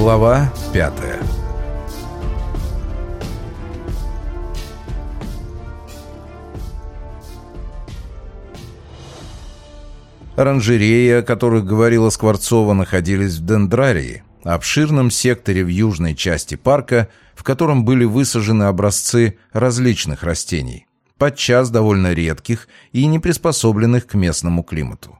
Глава пятая Оранжереи, о которых говорила Скворцова, находились в Дендрарии, обширном секторе в южной части парка, в котором были высажены образцы различных растений, подчас довольно редких и не приспособленных к местному климату.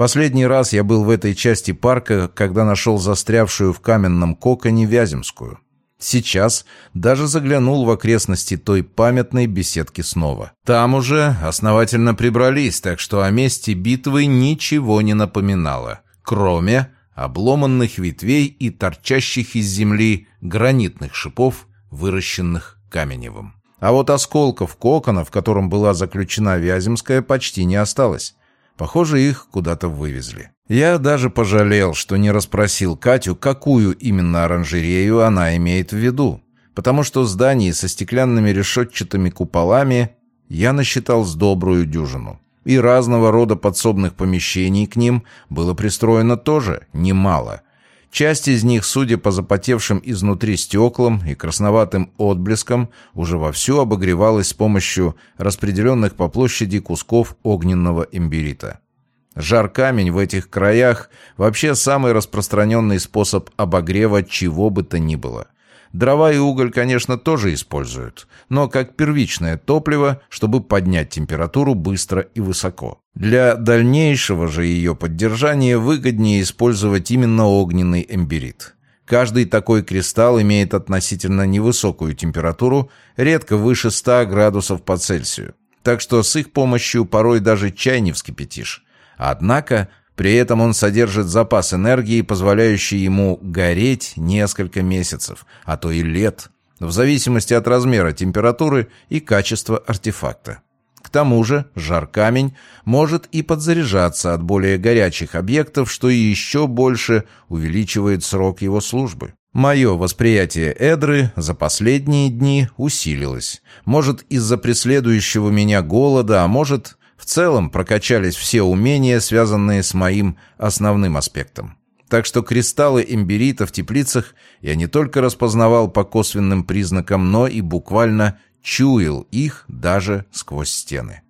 Последний раз я был в этой части парка, когда нашел застрявшую в каменном коконе Вяземскую. Сейчас даже заглянул в окрестности той памятной беседки снова. Там уже основательно прибрались, так что о месте битвы ничего не напоминало, кроме обломанных ветвей и торчащих из земли гранитных шипов, выращенных Каменевым. А вот осколков кокона, в котором была заключена Вяземская, почти не осталось. Похоже, их куда-то вывезли. Я даже пожалел, что не расспросил Катю, какую именно оранжерею она имеет в виду. Потому что зданий со стеклянными решетчатыми куполами я насчитал с добрую дюжину. И разного рода подсобных помещений к ним было пристроено тоже немало – Часть из них, судя по запотевшим изнутри стеклам и красноватым отблескам, уже вовсю обогревалась с помощью распределенных по площади кусков огненного имбирита. Жар-камень в этих краях вообще самый распространенный способ обогрева чего бы то ни было – Дрова и уголь, конечно, тоже используют, но как первичное топливо, чтобы поднять температуру быстро и высоко. Для дальнейшего же ее поддержания выгоднее использовать именно огненный эмберит. Каждый такой кристалл имеет относительно невысокую температуру, редко выше 100 градусов по Цельсию. Так что с их помощью порой даже чай не вскипятишь. Однако при этом он содержит запас энергии, позволяющий ему гореть несколько месяцев, а то и лет, в зависимости от размера температуры и качества артефакта. К тому же жар-камень может и подзаряжаться от более горячих объектов, что еще больше увеличивает срок его службы. Мое восприятие Эдры за последние дни усилилось. Может, из-за преследующего меня голода, а может, в целом прокачались все умения, связанные с моим основным аспектом. Так что кристаллы имбирита в теплицах я не только распознавал по косвенным признакам, но и буквально чуял их даже сквозь стены.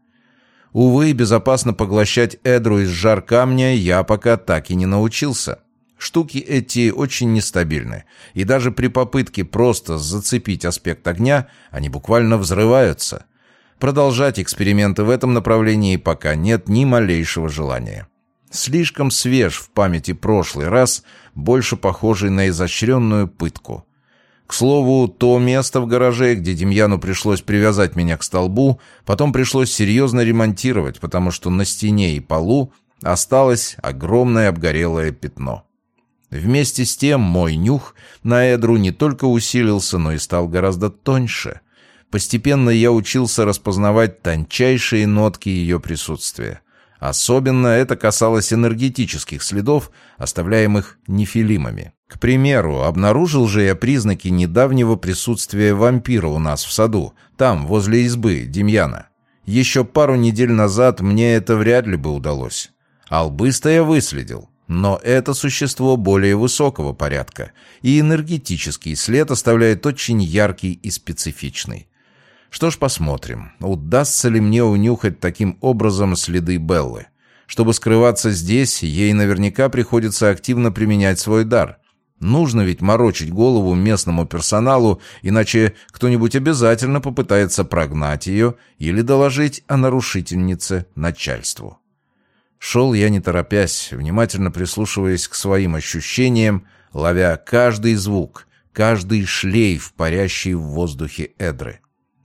Увы, безопасно поглощать эдру из жар камня я пока так и не научился. Штуки эти очень нестабильны, и даже при попытке просто зацепить аспект огня, они буквально взрываются. Продолжать эксперименты в этом направлении пока нет ни малейшего желания. Слишком свеж в памяти прошлый раз, больше похожий на изощренную пытку. К слову, то место в гараже, где Демьяну пришлось привязать меня к столбу, потом пришлось серьезно ремонтировать, потому что на стене и полу осталось огромное обгорелое пятно. Вместе с тем мой нюх на Эдру не только усилился, но и стал гораздо тоньше — Постепенно я учился распознавать тончайшие нотки ее присутствия. Особенно это касалось энергетических следов, оставляемых нефилимами. К примеру, обнаружил же я признаки недавнего присутствия вампира у нас в саду, там, возле избы Демьяна. Еще пару недель назад мне это вряд ли бы удалось. Албыста я выследил, но это существо более высокого порядка, и энергетический след оставляет очень яркий и специфичный. Что ж, посмотрим, удастся ли мне унюхать таким образом следы Беллы. Чтобы скрываться здесь, ей наверняка приходится активно применять свой дар. Нужно ведь морочить голову местному персоналу, иначе кто-нибудь обязательно попытается прогнать ее или доложить о нарушительнице начальству. Шел я не торопясь, внимательно прислушиваясь к своим ощущениям, ловя каждый звук, каждый шлейф, парящий в воздухе Эдры.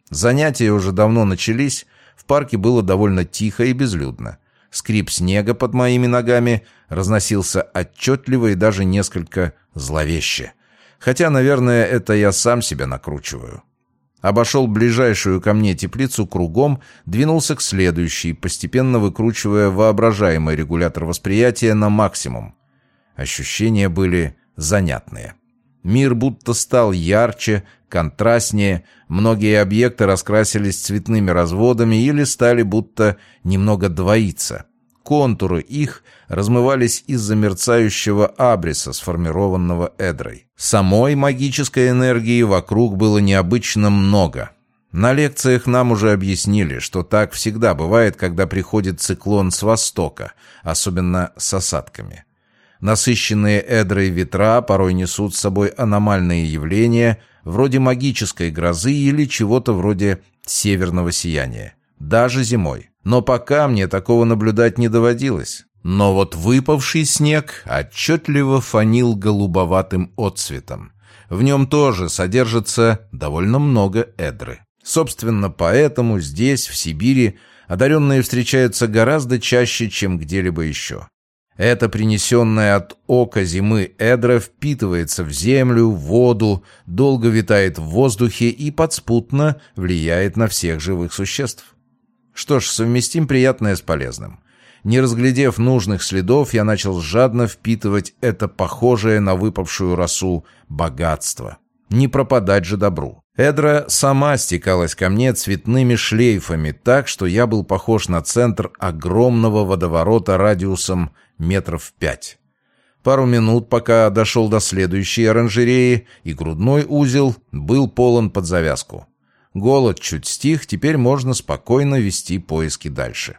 Занятия уже давно начались, в парке было довольно тихо и безлюдно. Скрип снега под моими ногами разносился отчетливо и даже несколько зловеще. Хотя, наверное, это я сам себя накручиваю. Обошел ближайшую ко мне теплицу кругом, двинулся к следующей, постепенно выкручивая воображаемый регулятор восприятия на максимум. Ощущения были занятные. Мир будто стал ярче, контрастнее, многие объекты раскрасились цветными разводами или стали будто немного двоиться. контуры их размывались из-за мерцающего абриса, сформированного эдрой. Самой магической энергии вокруг было необычно много. На лекциях нам уже объяснили, что так всегда бывает, когда приходит циклон с востока, особенно с осадками. Насыщенные эдрой ветра порой несут с собой аномальные явления, вроде магической грозы или чего-то вроде северного сияния. Даже зимой. Но пока мне такого наблюдать не доводилось. Но вот выпавший снег отчетливо фанил голубоватым отцветом. В нем тоже содержится довольно много эдры. Собственно, поэтому здесь, в Сибири, одаренные встречаются гораздо чаще, чем где-либо еще. Это принесенное от ока зимы эдра впитывается в землю, воду, долго витает в воздухе и подспутно влияет на всех живых существ. Что ж, совместим приятное с полезным. Не разглядев нужных следов, я начал жадно впитывать это похожее на выпавшую росу богатство. Не пропадать же добру. Эдра сама стекалась ко мне цветными шлейфами так, что я был похож на центр огромного водоворота радиусом метров пять. Пару минут, пока дошел до следующей оранжереи, и грудной узел был полон под завязку. Голод чуть стих, теперь можно спокойно вести поиски дальше.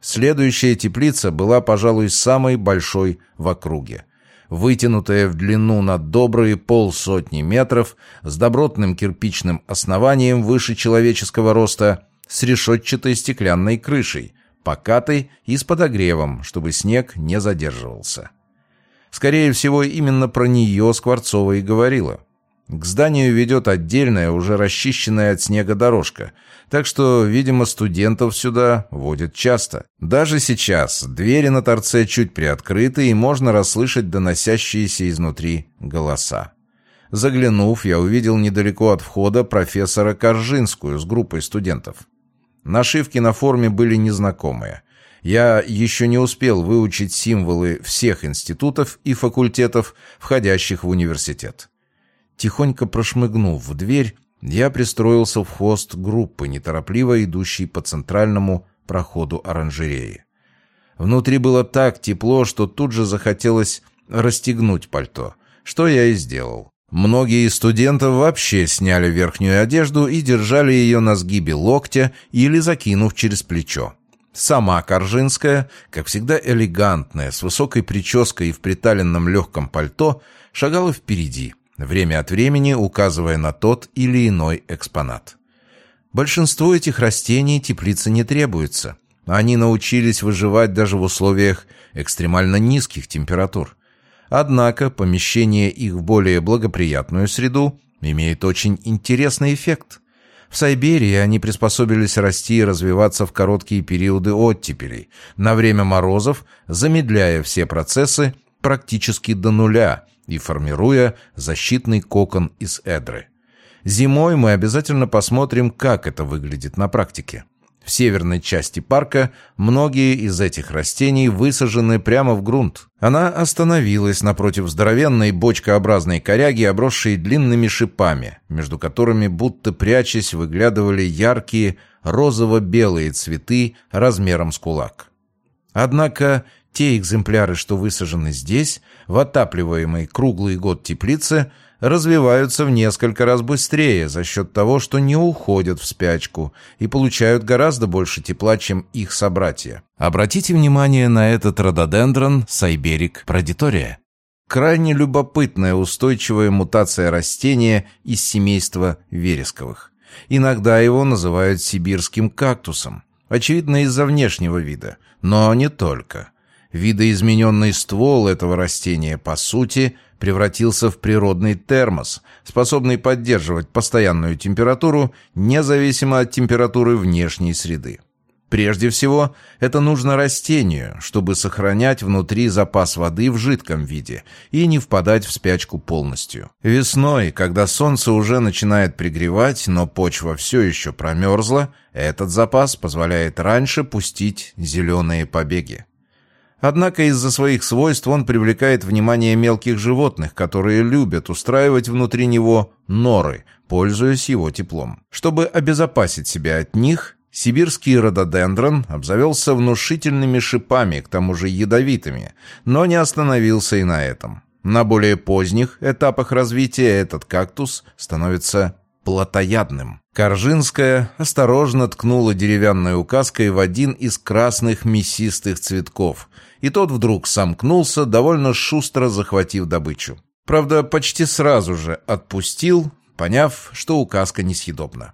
Следующая теплица была, пожалуй, самой большой в округе. Вытянутая в длину на добрые полсотни метров, с добротным кирпичным основанием выше человеческого роста, с решетчатой стеклянной крышей, покатой и с подогревом, чтобы снег не задерживался. Скорее всего, именно про нее Скворцова и говорила. К зданию ведет отдельная, уже расчищенная от снега дорожка, так что, видимо, студентов сюда водят часто. Даже сейчас двери на торце чуть приоткрыты, и можно расслышать доносящиеся изнутри голоса. Заглянув, я увидел недалеко от входа профессора Коржинскую с группой студентов. Нашивки на форме были незнакомые. Я еще не успел выучить символы всех институтов и факультетов, входящих в университет. Тихонько прошмыгнув в дверь, я пристроился в хвост группы, неторопливо идущей по центральному проходу оранжереи. Внутри было так тепло, что тут же захотелось расстегнуть пальто, что я и сделал. Многие из студентов вообще сняли верхнюю одежду и держали ее на сгибе локтя или закинув через плечо. Сама Коржинская, как всегда элегантная, с высокой прической и в приталенном легком пальто, шагала впереди – время от времени указывая на тот или иной экспонат. Большинству этих растений теплицы не требуется. Они научились выживать даже в условиях экстремально низких температур. Однако помещение их в более благоприятную среду имеет очень интересный эффект. В Сайберии они приспособились расти и развиваться в короткие периоды оттепелей, на время морозов, замедляя все процессы практически до нуля – и формируя защитный кокон из эдры. Зимой мы обязательно посмотрим, как это выглядит на практике. В северной части парка многие из этих растений высажены прямо в грунт. Она остановилась напротив здоровенной бочкообразной коряги, обросшей длинными шипами, между которыми, будто прячась, выглядывали яркие розово-белые цветы размером с кулак. Однако те экземпляры, что высажены здесь, в отапливаемой круглый год теплице, развиваются в несколько раз быстрее за счет того, что не уходят в спячку и получают гораздо больше тепла, чем их собратья. Обратите внимание на этот рододендрон Сайберик продитория. Крайне любопытная устойчивая мутация растения из семейства вересковых. Иногда его называют сибирским кактусом, очевидно из-за внешнего вида, но не только. Видоизмененный ствол этого растения, по сути, превратился в природный термос, способный поддерживать постоянную температуру, независимо от температуры внешней среды. Прежде всего, это нужно растению, чтобы сохранять внутри запас воды в жидком виде и не впадать в спячку полностью. Весной, когда солнце уже начинает пригревать, но почва все еще промерзла, этот запас позволяет раньше пустить зеленые побеги. Однако из-за своих свойств он привлекает внимание мелких животных, которые любят устраивать внутри него норы, пользуясь его теплом. Чтобы обезопасить себя от них, Сибирский рододендрон обзавелся внушительными шипами, к тому же ядовитыми, но не остановился и на этом. На более поздних этапах развития этот кактус становится плотоядным. Коржинская осторожно ткнула деревянной указкой в один из красных мясистых цветков, и тот вдруг сомкнулся, довольно шустро захватив добычу. Правда, почти сразу же отпустил, поняв, что указка несъедобна.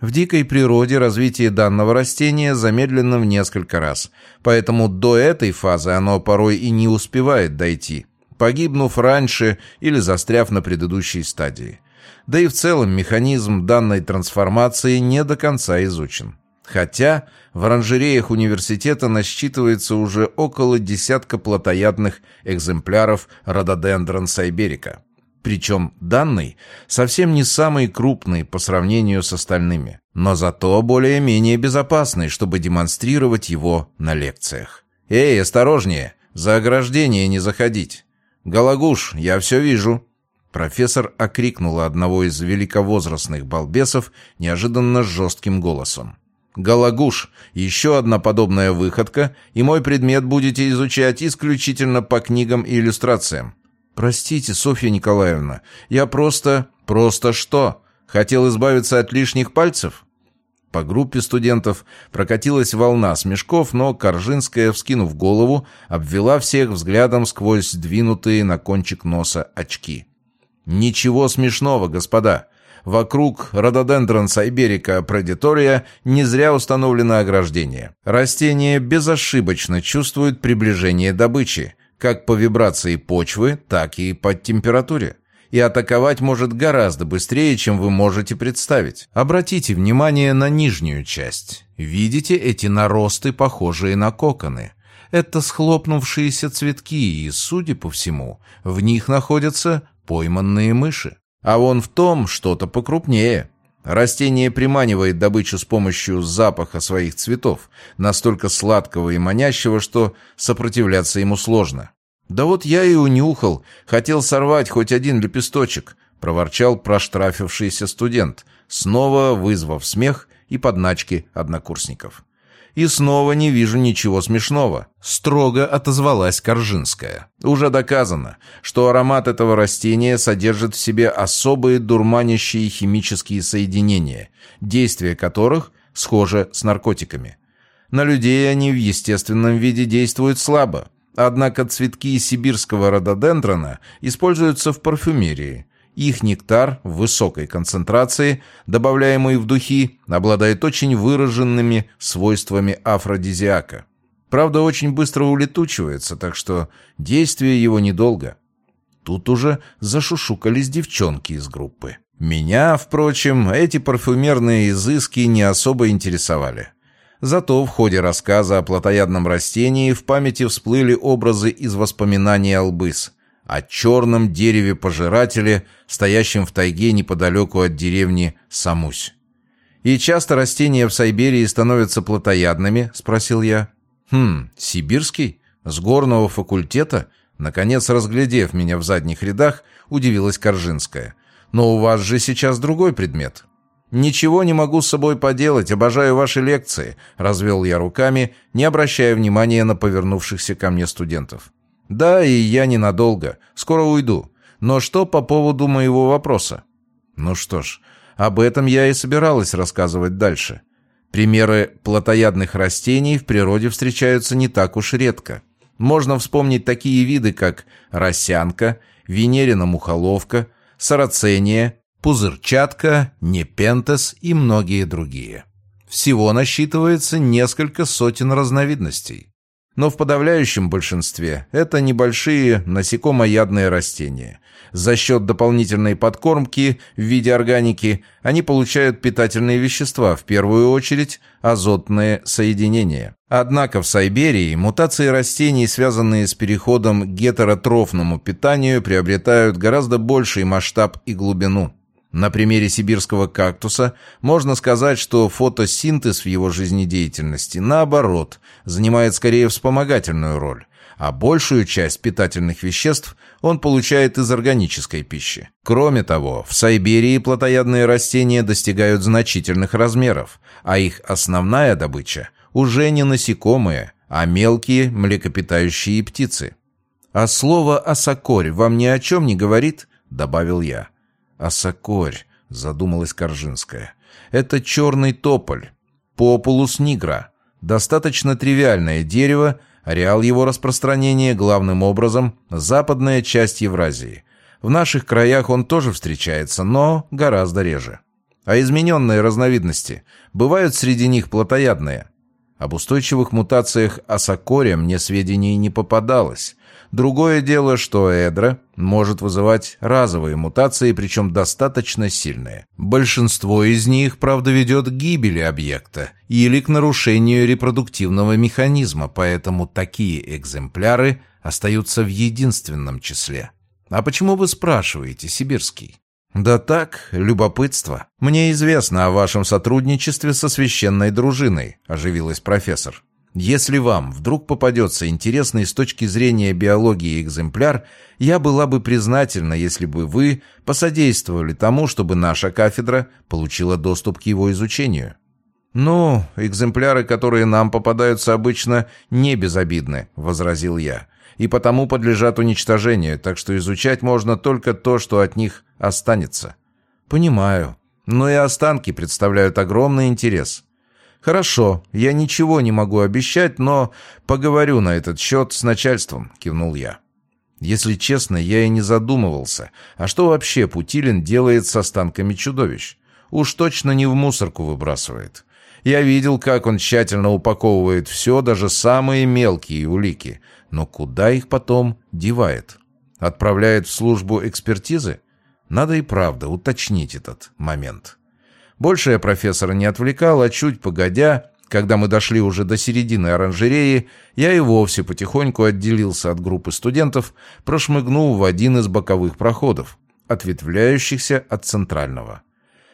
В дикой природе развитие данного растения замедлено в несколько раз, поэтому до этой фазы оно порой и не успевает дойти, погибнув раньше или застряв на предыдущей стадии. Да и в целом механизм данной трансформации не до конца изучен. Хотя в оранжереях университета насчитывается уже около десятка плотоядных экземпляров рододендрон сайберика. Причем данный совсем не самый крупный по сравнению с остальными, но зато более-менее безопасный, чтобы демонстрировать его на лекциях. «Эй, осторожнее! За ограждение не заходить!» «Гологуш, я все вижу!» Профессор окрикнула одного из великовозрастных балбесов неожиданно жестким голосом. «Гологуш, еще одна подобная выходка, и мой предмет будете изучать исключительно по книгам и иллюстрациям. «Простите, Софья Николаевна, я просто...» «Просто что? Хотел избавиться от лишних пальцев?» По группе студентов прокатилась волна смешков, но Коржинская, вскинув голову, обвела всех взглядом сквозь сдвинутые на кончик носа очки. «Ничего смешного, господа. Вокруг рододендрон сайберика предитория не зря установлено ограждение. Растение безошибочно чувствует приближение добычи, как по вибрации почвы, так и по температуре. И атаковать может гораздо быстрее, чем вы можете представить. Обратите внимание на нижнюю часть. Видите эти наросты, похожие на коконы? Это схлопнувшиеся цветки, и, судя по всему, в них находятся пойманные мыши. А вон в том что-то покрупнее. Растение приманивает добычу с помощью запаха своих цветов, настолько сладкого и манящего, что сопротивляться ему сложно. «Да вот я и унюхал, хотел сорвать хоть один лепесточек», — проворчал проштрафившийся студент, снова вызвав смех и подначки однокурсников. «И снова не вижу ничего смешного», — строго отозвалась Коржинская. «Уже доказано, что аромат этого растения содержит в себе особые дурманящие химические соединения, действие которых схоже с наркотиками. На людей они в естественном виде действуют слабо, однако цветки сибирского рододендрона используются в парфюмерии, их нектар в высокой концентрации, добавляемый в духи, обладает очень выраженными свойствами афродизиака. Правда, очень быстро улетучивается, так что действие его недолго. Тут уже зашушукались девчонки из группы. Меня, впрочем, эти парфюмерные изыски не особо интересовали. Зато в ходе рассказа о плотоядном растении в памяти всплыли образы из воспоминаний Албыс – о черном дереве-пожирателе, стоящем в тайге неподалеку от деревни Самусь. «И часто растения в Сайберии становятся плотоядными?» — спросил я. «Хм, сибирский? С горного факультета?» Наконец, разглядев меня в задних рядах, удивилась Коржинская. «Но у вас же сейчас другой предмет». «Ничего не могу с собой поделать, обожаю ваши лекции», — развел я руками, не обращая внимания на повернувшихся ко мне студентов. «Да, и я ненадолго. Скоро уйду. Но что по поводу моего вопроса?» «Ну что ж, об этом я и собиралась рассказывать дальше. Примеры плотоядных растений в природе встречаются не так уж редко. Можно вспомнить такие виды, как росянка, венерина мухоловка, сарацения, пузырчатка, непентес и многие другие. Всего насчитывается несколько сотен разновидностей. Но в подавляющем большинстве это небольшие насекомоядные растения. За счет дополнительной подкормки в виде органики они получают питательные вещества, в первую очередь азотные соединения. Однако в Сайберии мутации растений, связанные с переходом к гетеротрофному питанию, приобретают гораздо больший масштаб и глубину. На примере сибирского кактуса можно сказать, что фотосинтез в его жизнедеятельности, наоборот, занимает скорее вспомогательную роль, а большую часть питательных веществ он получает из органической пищи. Кроме того, в Сайберии плотоядные растения достигают значительных размеров, а их основная добыча уже не насекомые, а мелкие млекопитающие птицы. «А слово «осокорь» вам ни о чем не говорит?» — добавил я. «Осокорь», — задумалась Коржинская. «Это черный тополь, популус нигра. Достаточно тривиальное дерево, ареал его распространения главным образом западная часть Евразии. В наших краях он тоже встречается, но гораздо реже. А измененные разновидности бывают среди них плотоядные. Об устойчивых мутациях осокоря мне сведений не попадалось. Другое дело, что эдра может вызывать разовые мутации, причем достаточно сильные. Большинство из них, правда, ведет к гибели объекта или к нарушению репродуктивного механизма, поэтому такие экземпляры остаются в единственном числе. А почему вы спрашиваете, Сибирский? «Да так, любопытство. Мне известно о вашем сотрудничестве со священной дружиной», — оживилась профессор. «Если вам вдруг попадется интересный с точки зрения биологии экземпляр, я была бы признательна, если бы вы посодействовали тому, чтобы наша кафедра получила доступ к его изучению». «Ну, экземпляры, которые нам попадаются обычно, не безобидны», — возразил я и потому подлежат уничтожению, так что изучать можно только то, что от них останется. Понимаю. Но и останки представляют огромный интерес. Хорошо, я ничего не могу обещать, но поговорю на этот счет с начальством, кивнул я. Если честно, я и не задумывался, а что вообще Путилин делает с останками чудовищ? Уж точно не в мусорку выбрасывает. Я видел, как он тщательно упаковывает все, даже самые мелкие улики, но куда их потом девает? Отправляет в службу экспертизы? Надо и правда уточнить этот момент. Больше я профессора не отвлекал, а чуть погодя, когда мы дошли уже до середины оранжереи, я и вовсе потихоньку отделился от группы студентов, прошмыгнул в один из боковых проходов, ответвляющихся от центрального.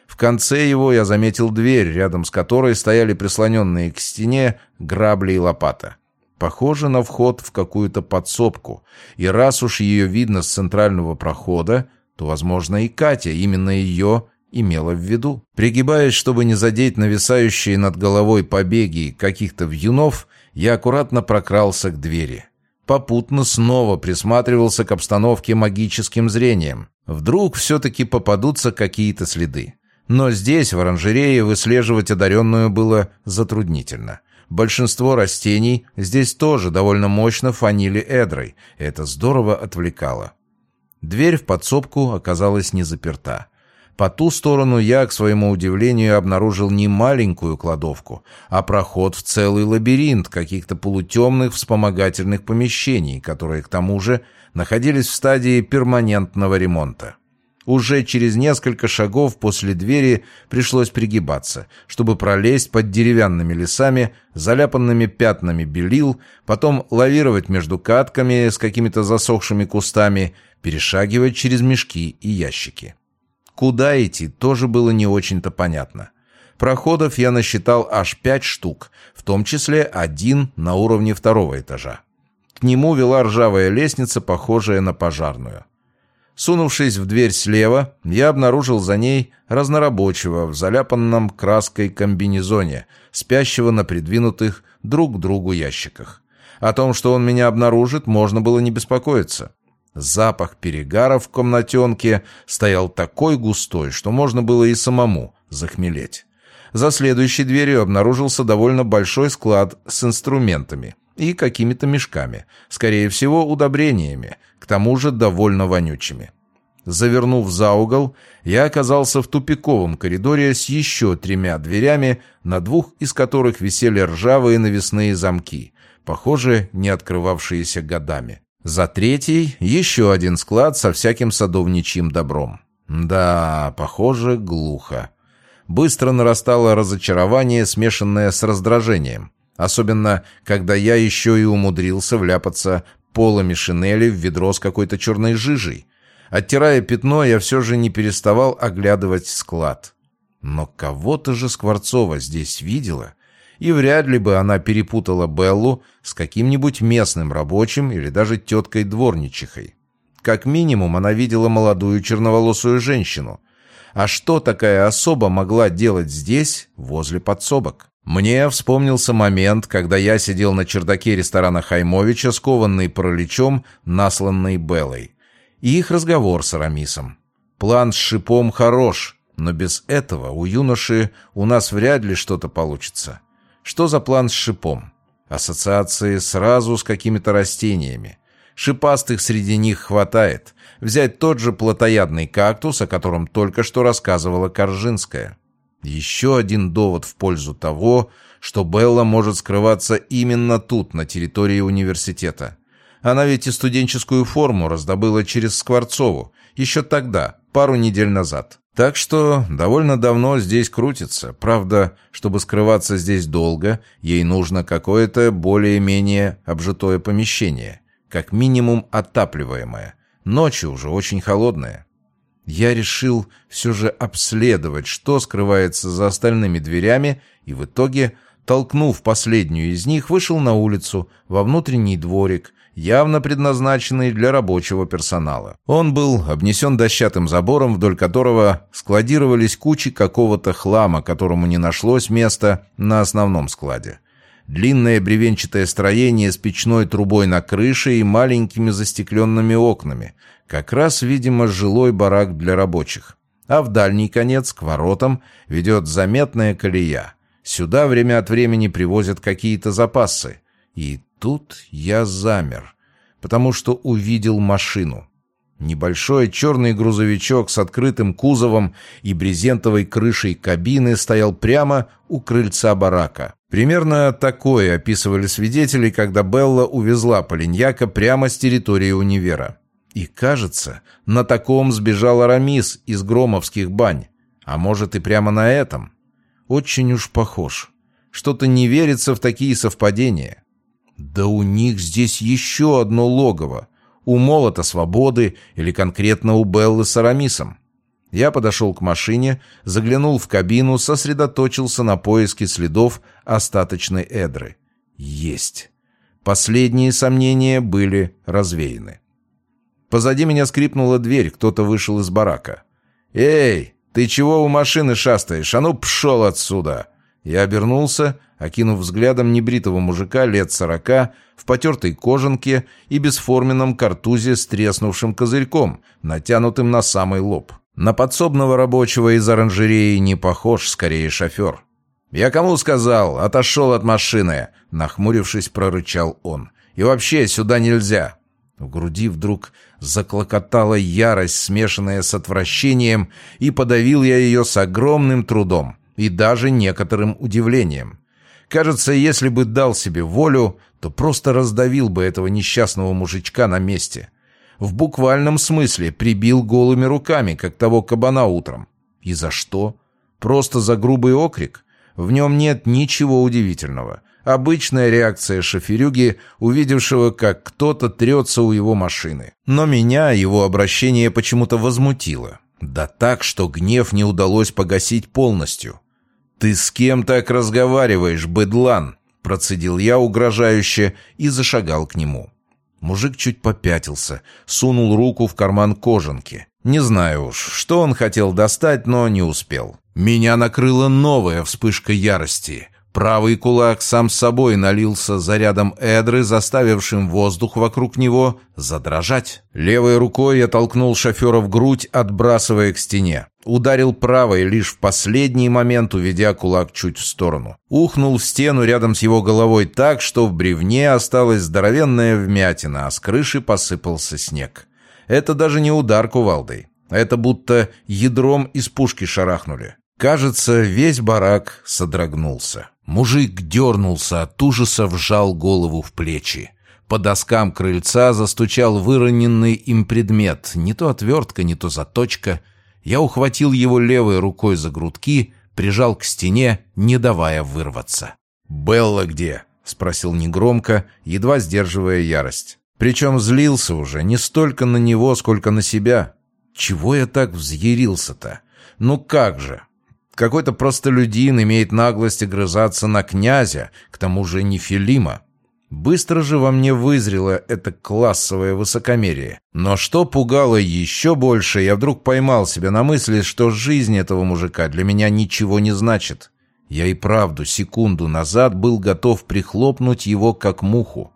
В конце его я заметил дверь, рядом с которой стояли прислоненные к стене грабли и лопата. Похоже на вход в какую-то подсобку, и раз уж ее видно с центрального прохода, то, возможно, и Катя именно ее имела в виду. Пригибаясь, чтобы не задеть нависающие над головой побеги каких-то вьюнов, я аккуратно прокрался к двери. Попутно снова присматривался к обстановке магическим зрением. Вдруг все-таки попадутся какие-то следы. Но здесь, в оранжерее, выслеживать одаренную было затруднительно. Большинство растений здесь тоже довольно мощно фанили эдрой. Это здорово отвлекало. Дверь в подсобку оказалась не заперта. По ту сторону я, к своему удивлению, обнаружил не маленькую кладовку, а проход в целый лабиринт каких-то полутемных вспомогательных помещений, которые, к тому же, находились в стадии перманентного ремонта. Уже через несколько шагов после двери пришлось пригибаться, чтобы пролезть под деревянными лесами, заляпанными пятнами белил, потом лавировать между катками с какими-то засохшими кустами, перешагивать через мешки и ящики. Куда идти, тоже было не очень-то понятно. Проходов я насчитал аж пять штук, в том числе один на уровне второго этажа. К нему вела ржавая лестница, похожая на пожарную. Сунувшись в дверь слева, я обнаружил за ней разнорабочего в заляпанном краской комбинезоне, спящего на придвинутых друг к другу ящиках. О том, что он меня обнаружит, можно было не беспокоиться. Запах перегара в комнатенке стоял такой густой, что можно было и самому захмелеть. За следующей дверью обнаружился довольно большой склад с инструментами и какими-то мешками, скорее всего, удобрениями, к тому же довольно вонючими. Завернув за угол, я оказался в тупиковом коридоре с еще тремя дверями, на двух из которых висели ржавые навесные замки, похоже, не открывавшиеся годами. За третьей еще один склад со всяким садовничьим добром. Да, похоже, глухо. Быстро нарастало разочарование, смешанное с раздражением. Особенно, когда я еще и умудрился вляпаться полами шинели в ведро с какой-то черной жижей. Оттирая пятно, я все же не переставал оглядывать склад. Но кого-то же Скворцова здесь видела. И вряд ли бы она перепутала Беллу с каким-нибудь местным рабочим или даже теткой-дворничихой. Как минимум, она видела молодую черноволосую женщину. А что такая особа могла делать здесь, возле подсобок? Мне вспомнился момент, когда я сидел на чердаке ресторана Хаймовича, скованный параличом, насланный Беллой. И их разговор с Арамисом. План с шипом хорош, но без этого у юноши у нас вряд ли что-то получится. Что за план с шипом? Ассоциации сразу с какими-то растениями. Шипастых среди них хватает. Взять тот же плотоядный кактус, о котором только что рассказывала Коржинская. Еще один довод в пользу того, что Белла может скрываться именно тут, на территории университета. Она ведь и студенческую форму раздобыла через Скворцову, еще тогда, пару недель назад. Так что довольно давно здесь крутится. Правда, чтобы скрываться здесь долго, ей нужно какое-то более-менее обжитое помещение, как минимум отапливаемое. Ночью уже очень холодное. Я решил все же обследовать, что скрывается за остальными дверями, и в итоге, толкнув последнюю из них, вышел на улицу, во внутренний дворик, явно предназначенный для рабочего персонала. Он был обнесен дощатым забором, вдоль которого складировались кучи какого-то хлама, которому не нашлось места на основном складе. Длинное бревенчатое строение с печной трубой на крыше и маленькими застекленными окнами. Как раз, видимо, жилой барак для рабочих. А в дальний конец, к воротам, ведет заметная колея. Сюда время от времени привозят какие-то запасы. И тут я замер, потому что увидел машину. Небольшой черный грузовичок с открытым кузовом и брезентовой крышей кабины стоял прямо у крыльца барака. Примерно такое описывали свидетели, когда Белла увезла Полиньяка прямо с территории универа. И, кажется, на таком сбежал Арамис из Громовских бань. А может и прямо на этом. Очень уж похож. Что-то не верится в такие совпадения. Да у них здесь еще одно логово. У Молота Свободы или конкретно у Беллы с Арамисом. Я подошел к машине, заглянул в кабину, сосредоточился на поиске следов остаточной эдры. Есть. Последние сомнения были развеяны. Позади меня скрипнула дверь, кто-то вышел из барака. «Эй, ты чего у машины шастаешь? А ну, пшел отсюда!» Я обернулся, окинув взглядом небритого мужика лет сорока, в потертой кожанке и бесформенном картузе с треснувшим козырьком, натянутым на самый лоб. На подсобного рабочего из оранжереи не похож, скорее шофер. «Я кому сказал? Отошел от машины!» Нахмурившись, прорычал он. «И вообще, сюда нельзя!» В груди вдруг заклокотала ярость, смешанная с отвращением, и подавил я ее с огромным трудом и даже некоторым удивлением. Кажется, если бы дал себе волю, то просто раздавил бы этого несчастного мужичка на месте. В буквальном смысле прибил голыми руками, как того кабана утром. И за что? Просто за грубый окрик? В нем нет ничего удивительного. Обычная реакция шоферюги, увидевшего, как кто-то трется у его машины. Но меня его обращение почему-то возмутило. Да так, что гнев не удалось погасить полностью. «Ты с кем так разговариваешь, быдлан?» Процедил я угрожающе и зашагал к нему. Мужик чуть попятился, сунул руку в карман кожанки. Не знаю уж, что он хотел достать, но не успел. Меня накрыла новая вспышка ярости. Правый кулак сам собой налился зарядом эдры, заставившим воздух вокруг него задрожать. Левой рукой я толкнул шофера в грудь, отбрасывая к стене. Ударил правой, лишь в последний момент уведя кулак чуть в сторону. Ухнул в стену рядом с его головой так, что в бревне осталась здоровенная вмятина, а с крыши посыпался снег. Это даже не удар кувалдой. Это будто ядром из пушки шарахнули. Кажется, весь барак содрогнулся. Мужик дернулся от ужаса, вжал голову в плечи. По доскам крыльца застучал выроненный им предмет, не то отвертка, не то заточка. Я ухватил его левой рукой за грудки, прижал к стене, не давая вырваться. «Белла где?» — спросил негромко, едва сдерживая ярость. Причем злился уже не столько на него, сколько на себя. Чего я так взъярился-то? Ну как же? Какой-то простолюдин имеет наглость огрызаться на князя, к тому же не Филима. Быстро же во мне вызрело это классовое высокомерие. Но что пугало еще больше, я вдруг поймал себя на мысли, что жизнь этого мужика для меня ничего не значит. Я и правду секунду назад был готов прихлопнуть его как муху.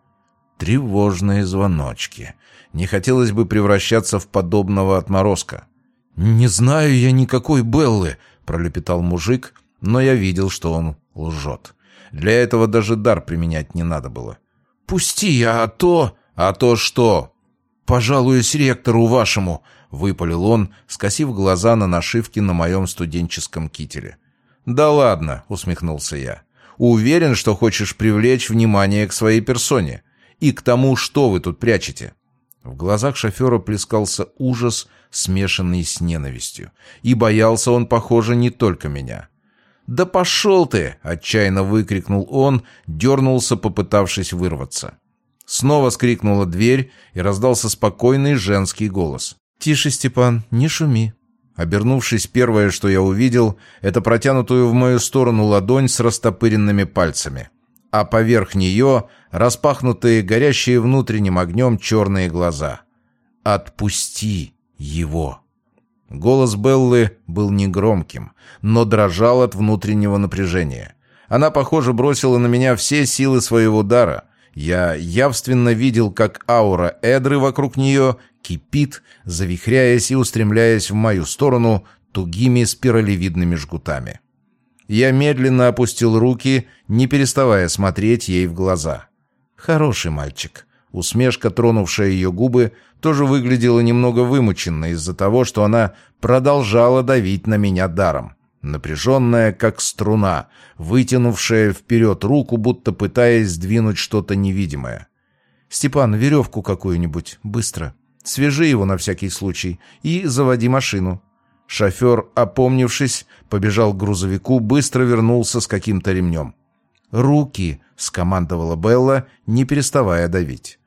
Тревожные звоночки. Не хотелось бы превращаться в подобного отморозка. «Не знаю я никакой Беллы», — пролепетал мужик, но я видел, что он лжет. Для этого даже дар применять не надо было. «Пусти, а то...» «А то что?» «Пожалуюсь ректору вашему», — выпалил он, скосив глаза на нашивки на моем студенческом кителе. «Да ладно», — усмехнулся я. «Уверен, что хочешь привлечь внимание к своей персоне и к тому, что вы тут прячете». В глазах шофера плескался ужас, смешанный с ненавистью. И боялся он, похоже, не только меня. «Да пошел ты!» — отчаянно выкрикнул он, дернулся, попытавшись вырваться. Снова скрикнула дверь, и раздался спокойный женский голос. «Тише, Степан, не шуми». Обернувшись, первое, что я увидел, это протянутую в мою сторону ладонь с растопыренными пальцами. А поверх нее распахнутые, горящие внутренним огнем черные глаза. «Отпусти его!» Голос Беллы был негромким, но дрожал от внутреннего напряжения. Она, похоже, бросила на меня все силы своего дара. Я явственно видел, как аура Эдры вокруг нее кипит, завихряясь и устремляясь в мою сторону тугими спиралевидными жгутами. Я медленно опустил руки, не переставая смотреть ей в глаза. «Хороший мальчик». Усмешка, тронувшая ее губы, тоже выглядела немного вымученно из-за того, что она продолжала давить на меня даром. Напряженная, как струна, вытянувшая вперед руку, будто пытаясь сдвинуть что-то невидимое. «Степан, веревку какую-нибудь, быстро. Свяжи его на всякий случай и заводи машину». Шофер, опомнившись, побежал к грузовику, быстро вернулся с каким-то ремнем. «Руки!» — скомандовала Белла, не переставая давить.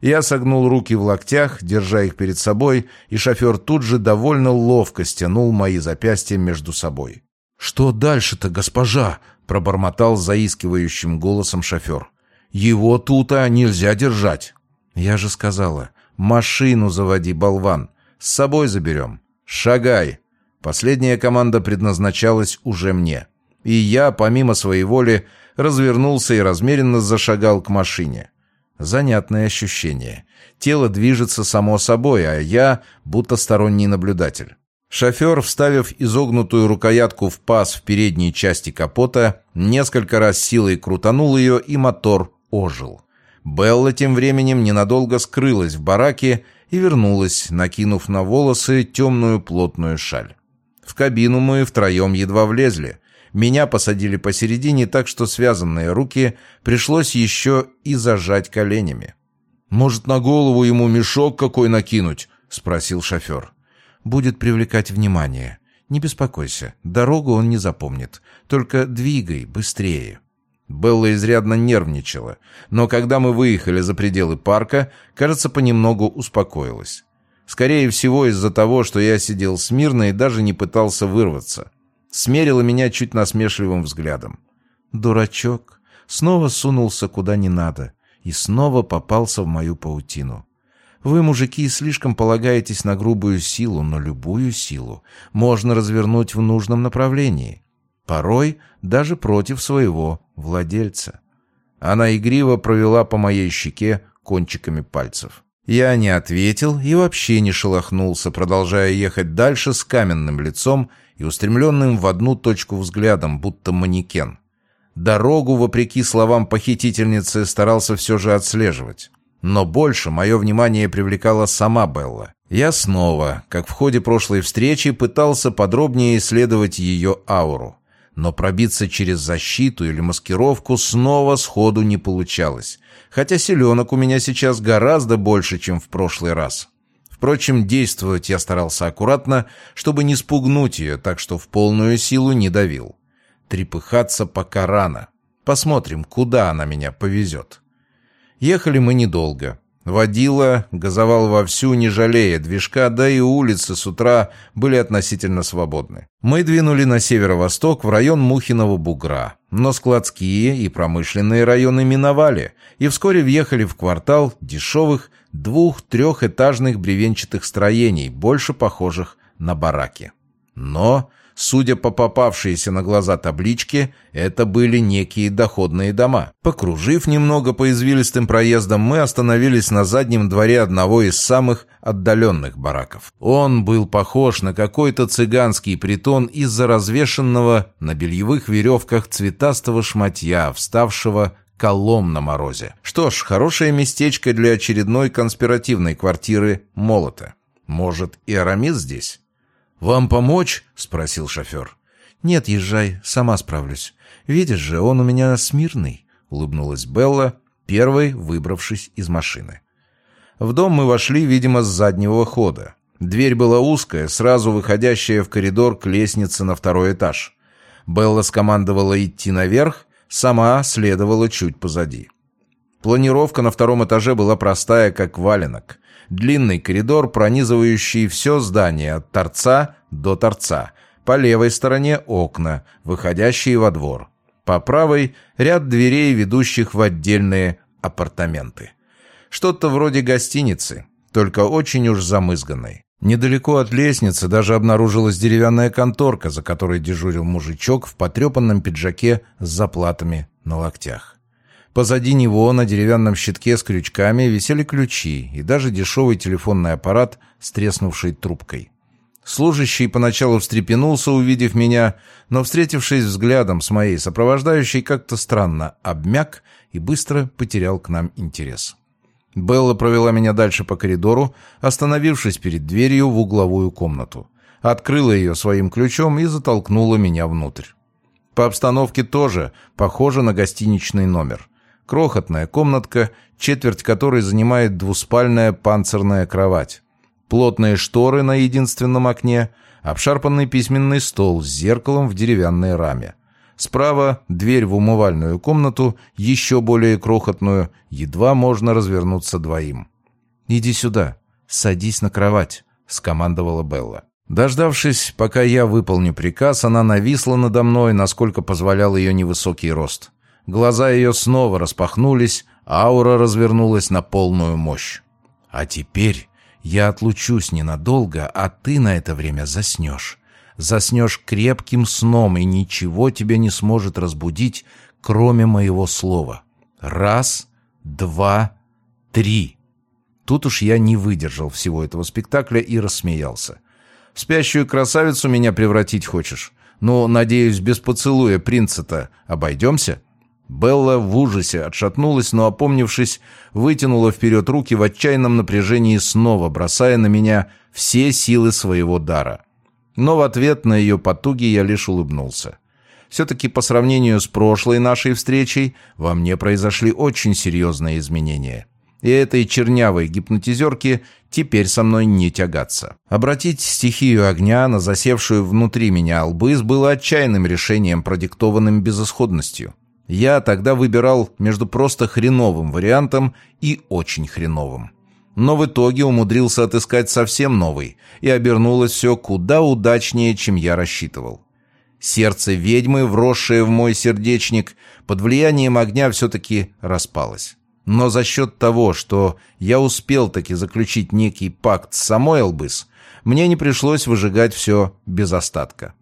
Я согнул руки в локтях, держа их перед собой, и шофер тут же довольно ловко стянул мои запястья между собой. «Что дальше-то, госпожа?» — пробормотал заискивающим голосом шофер. «Его тут-то нельзя держать». «Я же сказала, машину заводи, болван. С собой заберем. Шагай». Последняя команда предназначалась уже мне. И я, помимо своей воли, развернулся и размеренно зашагал к машине. Занятное ощущение. Тело движется само собой, а я будто сторонний наблюдатель. Шофер, вставив изогнутую рукоятку в паз в передней части капота, несколько раз силой крутанул ее, и мотор ожил. Белла тем временем ненадолго скрылась в бараке и вернулась, накинув на волосы темную плотную шаль. В кабину мы втроем едва влезли. Меня посадили посередине, так что связанные руки пришлось еще и зажать коленями. «Может, на голову ему мешок какой накинуть?» — спросил шофер. «Будет привлекать внимание. Не беспокойся, дорогу он не запомнит. Только двигай быстрее». Белла изрядно нервничала, но когда мы выехали за пределы парка, кажется, понемногу успокоилась. Скорее всего, из-за того, что я сидел смирно и даже не пытался вырваться смерила меня чуть насмешливым взглядом. Дурачок снова сунулся куда не надо и снова попался в мою паутину. Вы, мужики, слишком полагаетесь на грубую силу, но любую силу можно развернуть в нужном направлении. Порой даже против своего владельца. Она игриво провела по моей щеке кончиками пальцев. Я не ответил и вообще не шелохнулся, продолжая ехать дальше с каменным лицом и устремленным в одну точку взглядом, будто манекен. Дорогу, вопреки словам похитительницы, старался все же отслеживать. Но больше мое внимание привлекала сама Белла. Я снова, как в ходе прошлой встречи, пытался подробнее исследовать ее ауру. Но пробиться через защиту или маскировку снова сходу не получалось. Хотя селенок у меня сейчас гораздо больше, чем в прошлый раз. Впрочем, действовать я старался аккуратно, чтобы не спугнуть ее, так что в полную силу не давил. Трепыхаться пока рано. Посмотрим, куда она меня повезет. Ехали мы недолго. Водила газовал вовсю, не жалея движка, да и улицы с утра были относительно свободны. Мы двинули на северо-восток в район Мухиного бугра, но складские и промышленные районы миновали, и вскоре въехали в квартал дешевых двух-трехэтажных бревенчатых строений, больше похожих на бараки. Но Судя по попавшейся на глаза табличке, это были некие доходные дома. Покружив немного по извилистым проездам, мы остановились на заднем дворе одного из самых отдаленных бараков. Он был похож на какой-то цыганский притон из-за развешенного на бельевых веревках цветастого шматья, вставшего колом на морозе. Что ж, хорошее местечко для очередной конспиративной квартиры Молота. Может, и Арамис здесь? «Вам помочь?» — спросил шофер. «Нет, езжай, сама справлюсь. Видишь же, он у меня смирный», — улыбнулась Белла, первой выбравшись из машины. В дом мы вошли, видимо, с заднего хода. Дверь была узкая, сразу выходящая в коридор к лестнице на второй этаж. Белла скомандовала идти наверх, сама следовала чуть позади. Планировка на втором этаже была простая, как валенок. Длинный коридор, пронизывающий все здание от торца до торца. По левой стороне окна, выходящие во двор. По правой ряд дверей, ведущих в отдельные апартаменты. Что-то вроде гостиницы, только очень уж замызганной. Недалеко от лестницы даже обнаружилась деревянная конторка, за которой дежурил мужичок в потрепанном пиджаке с заплатами на локтях. Позади него на деревянном щитке с крючками висели ключи и даже дешевый телефонный аппарат с треснувшей трубкой. Служащий поначалу встрепенулся, увидев меня, но, встретившись взглядом с моей сопровождающей, как-то странно обмяк и быстро потерял к нам интерес. Белла провела меня дальше по коридору, остановившись перед дверью в угловую комнату. Открыла ее своим ключом и затолкнула меня внутрь. По обстановке тоже похоже на гостиничный номер. Крохотная комнатка, четверть которой занимает двуспальная панцирная кровать. Плотные шторы на единственном окне, обшарпанный письменный стол с зеркалом в деревянной раме. Справа дверь в умывальную комнату, еще более крохотную, едва можно развернуться двоим. «Иди сюда, садись на кровать», — скомандовала Белла. Дождавшись, пока я выполню приказ, она нависла надо мной, насколько позволял ее невысокий рост. Глаза ее снова распахнулись, аура развернулась на полную мощь. «А теперь я отлучусь ненадолго, а ты на это время заснешь. Заснешь крепким сном, и ничего тебя не сможет разбудить, кроме моего слова. Раз, два, три». Тут уж я не выдержал всего этого спектакля и рассмеялся. «В спящую красавицу меня превратить хочешь? Ну, надеюсь, без поцелуя принца-то обойдемся?» Белла в ужасе отшатнулась, но, опомнившись, вытянула вперед руки в отчаянном напряжении, снова бросая на меня все силы своего дара. Но в ответ на ее потуги я лишь улыбнулся. Все-таки по сравнению с прошлой нашей встречей во мне произошли очень серьезные изменения. И этой чернявой гипнотизерке теперь со мной не тягаться. Обратить стихию огня на засевшую внутри меня албыз было отчаянным решением, продиктованным безысходностью. Я тогда выбирал между просто хреновым вариантом и очень хреновым. Но в итоге умудрился отыскать совсем новый, и обернулось все куда удачнее, чем я рассчитывал. Сердце ведьмы, вросшее в мой сердечник, под влиянием огня все-таки распалось. Но за счет того, что я успел таки заключить некий пакт с самой Элбыс, мне не пришлось выжигать все без остатка.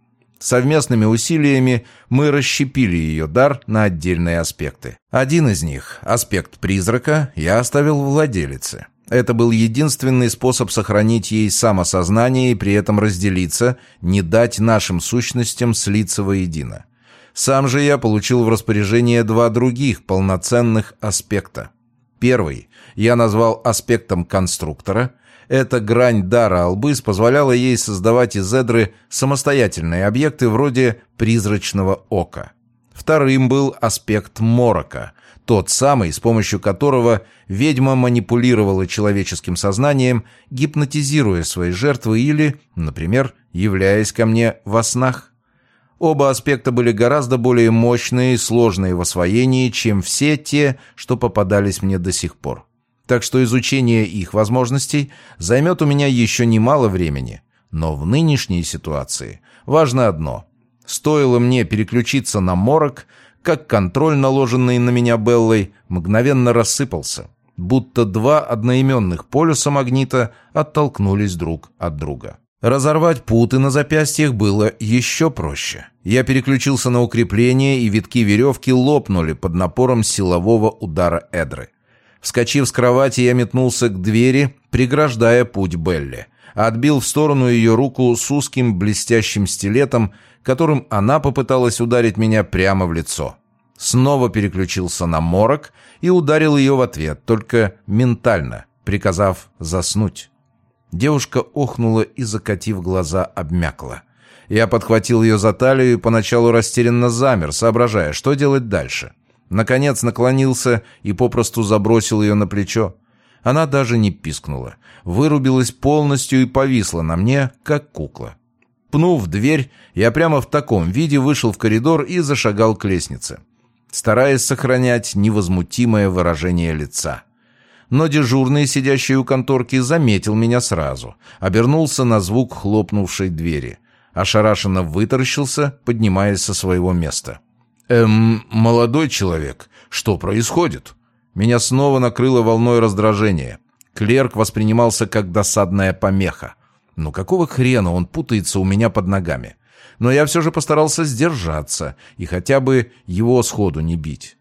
Совместными усилиями мы расщепили ее дар на отдельные аспекты. Один из них, аспект призрака, я оставил владелице. Это был единственный способ сохранить ей самосознание и при этом разделиться, не дать нашим сущностям слиться воедино. Сам же я получил в распоряжение два других полноценных аспекта. Первый я назвал аспектом конструктора – эта грань дара Албыс позволяла ей создавать из Эдры самостоятельные объекты вроде призрачного ока. Вторым был аспект морока, тот самый, с помощью которого ведьма манипулировала человеческим сознанием, гипнотизируя свои жертвы или, например, являясь ко мне во снах. Оба аспекта были гораздо более мощные и сложные в освоении, чем все те, что попадались мне до сих пор. Так что изучение их возможностей займет у меня еще немало времени. Но в нынешней ситуации важно одно. Стоило мне переключиться на морок, как контроль, наложенный на меня Беллой, мгновенно рассыпался, будто два одноименных полюса магнита оттолкнулись друг от друга. Разорвать путы на запястьях было еще проще. Я переключился на укрепление, и витки веревки лопнули под напором силового удара Эдры. Вскочив с кровати, я метнулся к двери, преграждая путь Белли. Отбил в сторону ее руку с узким блестящим стилетом, которым она попыталась ударить меня прямо в лицо. Снова переключился на морок и ударил ее в ответ, только ментально, приказав заснуть. Девушка охнула и, закатив глаза, обмякла. Я подхватил ее за талию и поначалу растерянно замер, соображая, что делать дальше. Наконец наклонился и попросту забросил ее на плечо. Она даже не пискнула. Вырубилась полностью и повисла на мне, как кукла. Пнув дверь, я прямо в таком виде вышел в коридор и зашагал к лестнице, стараясь сохранять невозмутимое выражение лица но дежурный, сидящий у конторки, заметил меня сразу. Обернулся на звук хлопнувшей двери. Ошарашенно вытаращился, поднимаясь со своего места. «Эм, молодой человек, что происходит?» Меня снова накрыло волной раздражения. Клерк воспринимался как досадная помеха. Ну какого хрена он путается у меня под ногами? Но я все же постарался сдержаться и хотя бы его сходу не бить.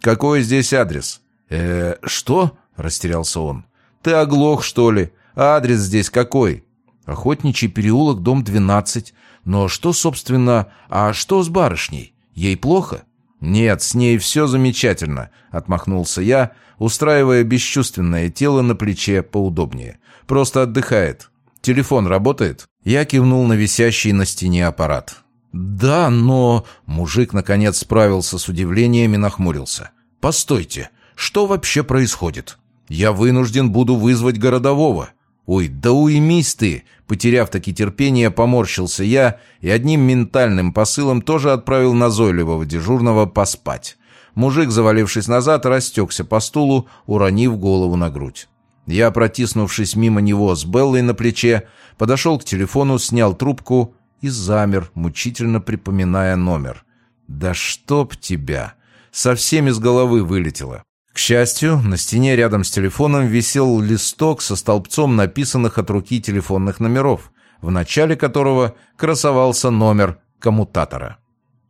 «Какой здесь адрес?» «Э, что?» Растерялся он. «Ты оглох, что ли? Адрес здесь какой?» «Охотничий переулок, дом 12. Но что, собственно, а что с барышней? Ей плохо?» «Нет, с ней все замечательно», — отмахнулся я, устраивая бесчувственное тело на плече поудобнее. «Просто отдыхает. Телефон работает?» Я кивнул на висящий на стене аппарат. «Да, но...» Мужик, наконец, справился с удивлением и нахмурился. «Постойте, что вообще происходит?» Я вынужден буду вызвать городового. Ой, да уймись ты! Потеряв таки терпение, поморщился я и одним ментальным посылом тоже отправил назойливого дежурного поспать. Мужик, завалившись назад, растекся по стулу, уронив голову на грудь. Я, протиснувшись мимо него с Беллой на плече, подошел к телефону, снял трубку и замер, мучительно припоминая номер. «Да чтоб тебя!» Совсем из головы вылетело. К счастью, на стене рядом с телефоном висел листок со столбцом написанных от руки телефонных номеров, в начале которого красовался номер коммутатора.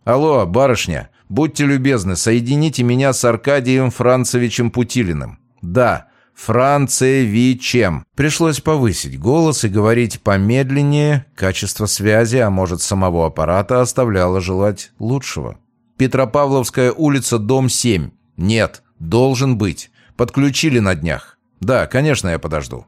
«Алло, барышня, будьте любезны, соедините меня с Аркадием Францевичем Путилиным». «Да, Францевичем». Пришлось повысить голос и говорить помедленнее, качество связи, а может самого аппарата, оставляло желать лучшего. Петропавловская улица, дом 7. Нет, «Должен быть. Подключили на днях. Да, конечно, я подожду».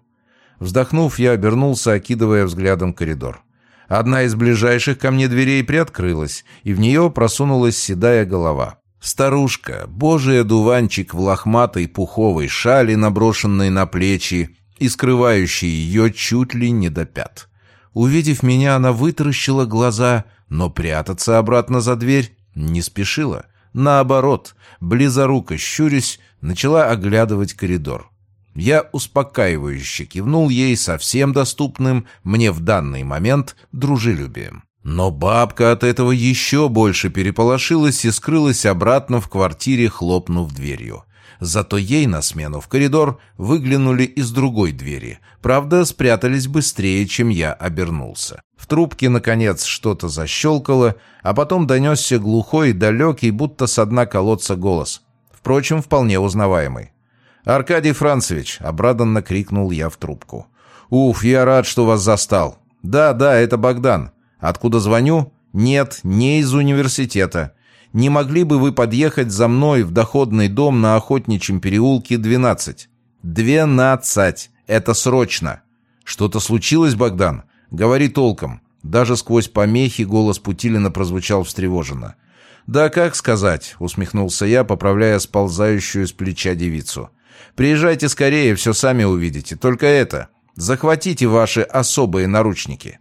Вздохнув, я обернулся, окидывая взглядом коридор. Одна из ближайших ко мне дверей приоткрылась, и в нее просунулась седая голова. Старушка, божий одуванчик в лохматой пуховой шали, наброшенной на плечи и скрывающей ее чуть ли не до пят. Увидев меня, она вытаращила глаза, но прятаться обратно за дверь не спешила. Наоборот, близоруко щурясь, начала оглядывать коридор. Я успокаивающе кивнул ей совсем доступным мне в данный момент дружелюбием. Но бабка от этого еще больше переполошилась и скрылась обратно в квартире, хлопнув дверью. Зато ей на смену в коридор выглянули из другой двери. Правда, спрятались быстрее, чем я обернулся. В трубке, наконец, что-то защелкало, а потом донесся глухой далекий, будто со дна колодца голос. Впрочем, вполне узнаваемый. «Аркадий Францевич!» — обрадованно крикнул я в трубку. «Уф, я рад, что вас застал!» «Да, да, это Богдан. Откуда звоню?» «Нет, не из университета не могли бы вы подъехать за мной в доходный дом на Охотничьем переулке 12? 12! Это срочно! Что-то случилось, Богдан? Говори толком. Даже сквозь помехи голос Путилина прозвучал встревоженно. «Да как сказать?» — усмехнулся я, поправляя сползающую с плеча девицу. «Приезжайте скорее, все сами увидите. Только это. Захватите ваши особые наручники».